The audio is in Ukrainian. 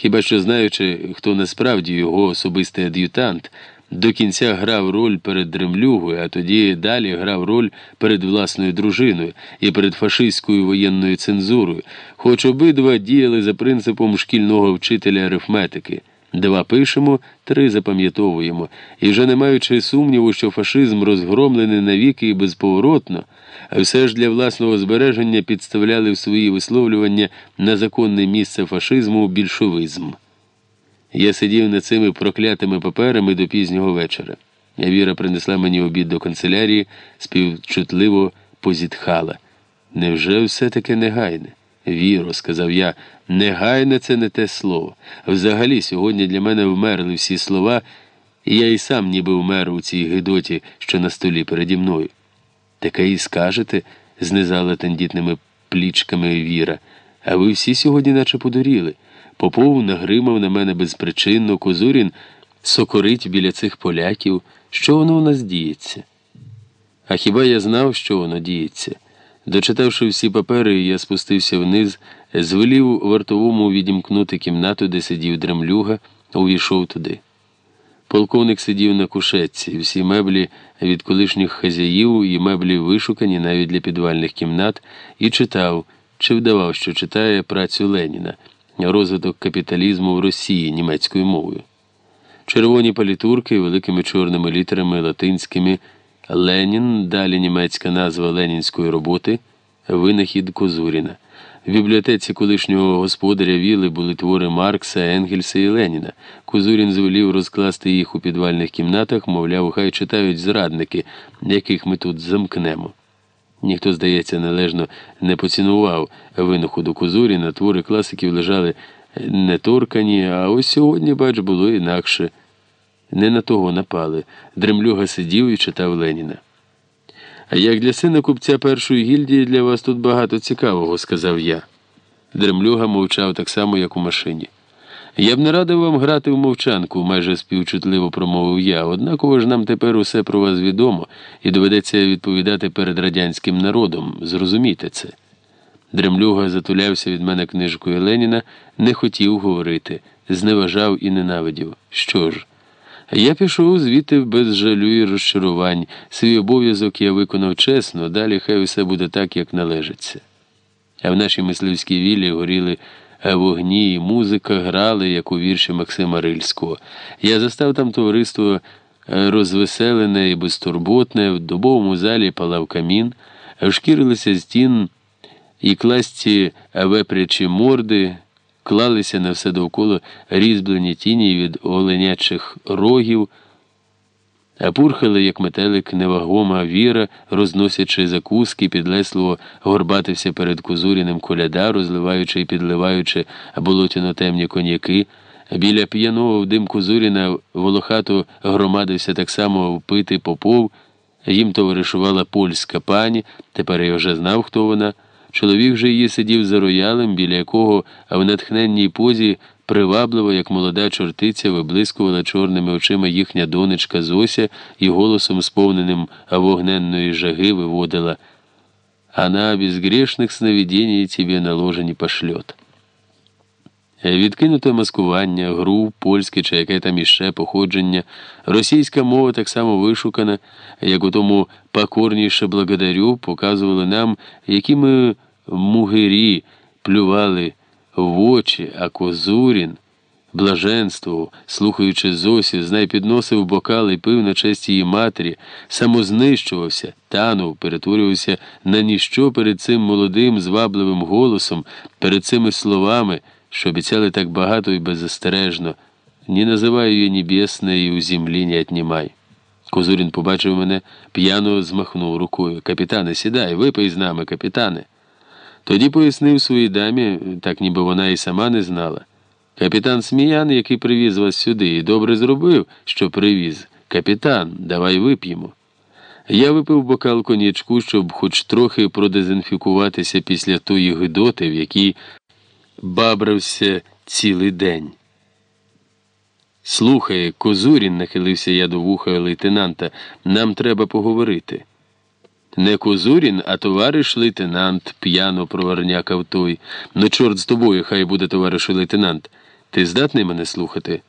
Хіба що знаючи, хто насправді його особистий ад'ютант, до кінця грав роль перед дремлюгою, а тоді далі грав роль перед власною дружиною і перед фашистською воєнною цензурою, хоч обидва діяли за принципом шкільного вчителя арифметики. Два пишемо, три запам'ятовуємо, і вже не маючи сумніву, що фашизм розгромлений навіки і безповоротно, все ж для власного збереження підставляли в свої висловлювання на законне місце фашизму більшовизм. Я сидів над цими проклятими паперами до пізнього вечора. Віра принесла мені обід до канцелярії, співчутливо позітхала. Невже все таки негайне? Віро, сказав я, негайне це не те слово. Взагалі, сьогодні для мене вмерли всі слова, і я і сам ніби вмер у цій гидоті, що на столі переді мною. Таке і скажете, знизала тендітними плічками Віра. А ви всі сьогодні наче подуріли. Попов нагримав на мене безпричинно, Козурін сокорить біля цих поляків. Що воно у нас діється? А хіба я знав, що воно діється? Дочитавши всі папери, я спустився вниз, звелів вартовому відімкнути кімнату, де сидів дремлюга, увійшов туди. Полковник сидів на кушетці, всі меблі від колишніх хазяїв і меблі вишукані навіть для підвальних кімнат, і читав, чи вдавав, що читає працю Леніна, розвиток капіталізму в Росії німецькою мовою. Червоні палітурки великими чорними літерами латинськими. Ленін, далі німецька назва ленінської роботи, винахід Козуріна. В бібліотеці колишнього господаря Віли були твори Маркса, Енгельса і Леніна. Козурін звелів розкласти їх у підвальних кімнатах, мовляв, хай читають зрадники, яких ми тут замкнемо. Ніхто, здається, належно не поцінував винаходу Козуріна, твори класиків лежали неторкані, а ось сьогодні, бач, було інакше. Не на того напали. Дремлюга сидів і читав Леніна. А як для сина купця першої гільдії для вас тут багато цікавого, сказав я. Дремлюга мовчав так само, як у машині. Я б не радив вам грати в мовчанку, майже співчутливо промовив я, однаково ж нам тепер усе про вас відомо і доведеться відповідати перед радянським народом. Зрозумійте це. Дремлюга затулявся від мене книжкою Леніна, не хотів говорити, зневажав і ненавидів. Що ж? Я пішов звідти без жалю і розчарувань. Свій обов'язок я виконав чесно, далі хай усе буде так, як належиться. А в нашій мисливській віллі горіли вогні, і музика грали, як у вірші Максима Рильського. Я застав там товариство розвеселене і безтурботне, в дубовому залі палав камін, шкірилися стін і класті вепрячі морди клалися на все довкола різьблені тіні від оленячих рогів, а пурхали, як метелик, невагома віра, розносячи закуски, підлесливо горбатився перед Козуріним коляда, розливаючи і підливаючи болотяно темні коньяки. Біля п'яного в дим Козуріна волохато громадився так само впитий попов, їм товаришувала польська пані, тепер я вже знав, хто вона. Чоловік же її сидів за роялем, біля якого в натхненній позі привабливо, як молода чортиця, виблискувала чорними очима їхня донечка Зося і голосом, сповненим вогненної жаги, виводила «Она без грешних сновидений тебе наложені пошльот». Відкинуте маскування, гру, польське чи яке там іще походження, російська мова так само вишукана, як у тому покорніше благодарю, показували нам, які ми мугирі плювали в очі, а Козурін, блаженствував, слухаючи Зосі, знай підносив бокал і пив на честь її матері, самознищувався, танув, перетворювався на ніщо перед цим молодим, звабливим голосом, перед цими словами що обіцяли так багато і беззастережно. Ні називаю її небесне і у землі не отнімай. Козурін побачив мене, п'яно змахнув рукою. Капітане, сідай, випий з нами, капітане. Тоді пояснив своїй дамі, так ніби вона і сама не знала. Капітан Сміян, який привіз вас сюди, і добре зробив, що привіз. Капітан, давай вип'ємо. Я випив бокал конячку, щоб хоч трохи продезінфікуватися після тої гидоти, в якій бабрався цілий день. Слухай, Козурін, нахилився я до вуха лейтенанта, нам треба поговорити. Не Козурін, а товариш лейтенант, п'яно проварнякав той. Ну, чорт з тобою, хай буде товариш лейтенант. Ти здатний мене слухати?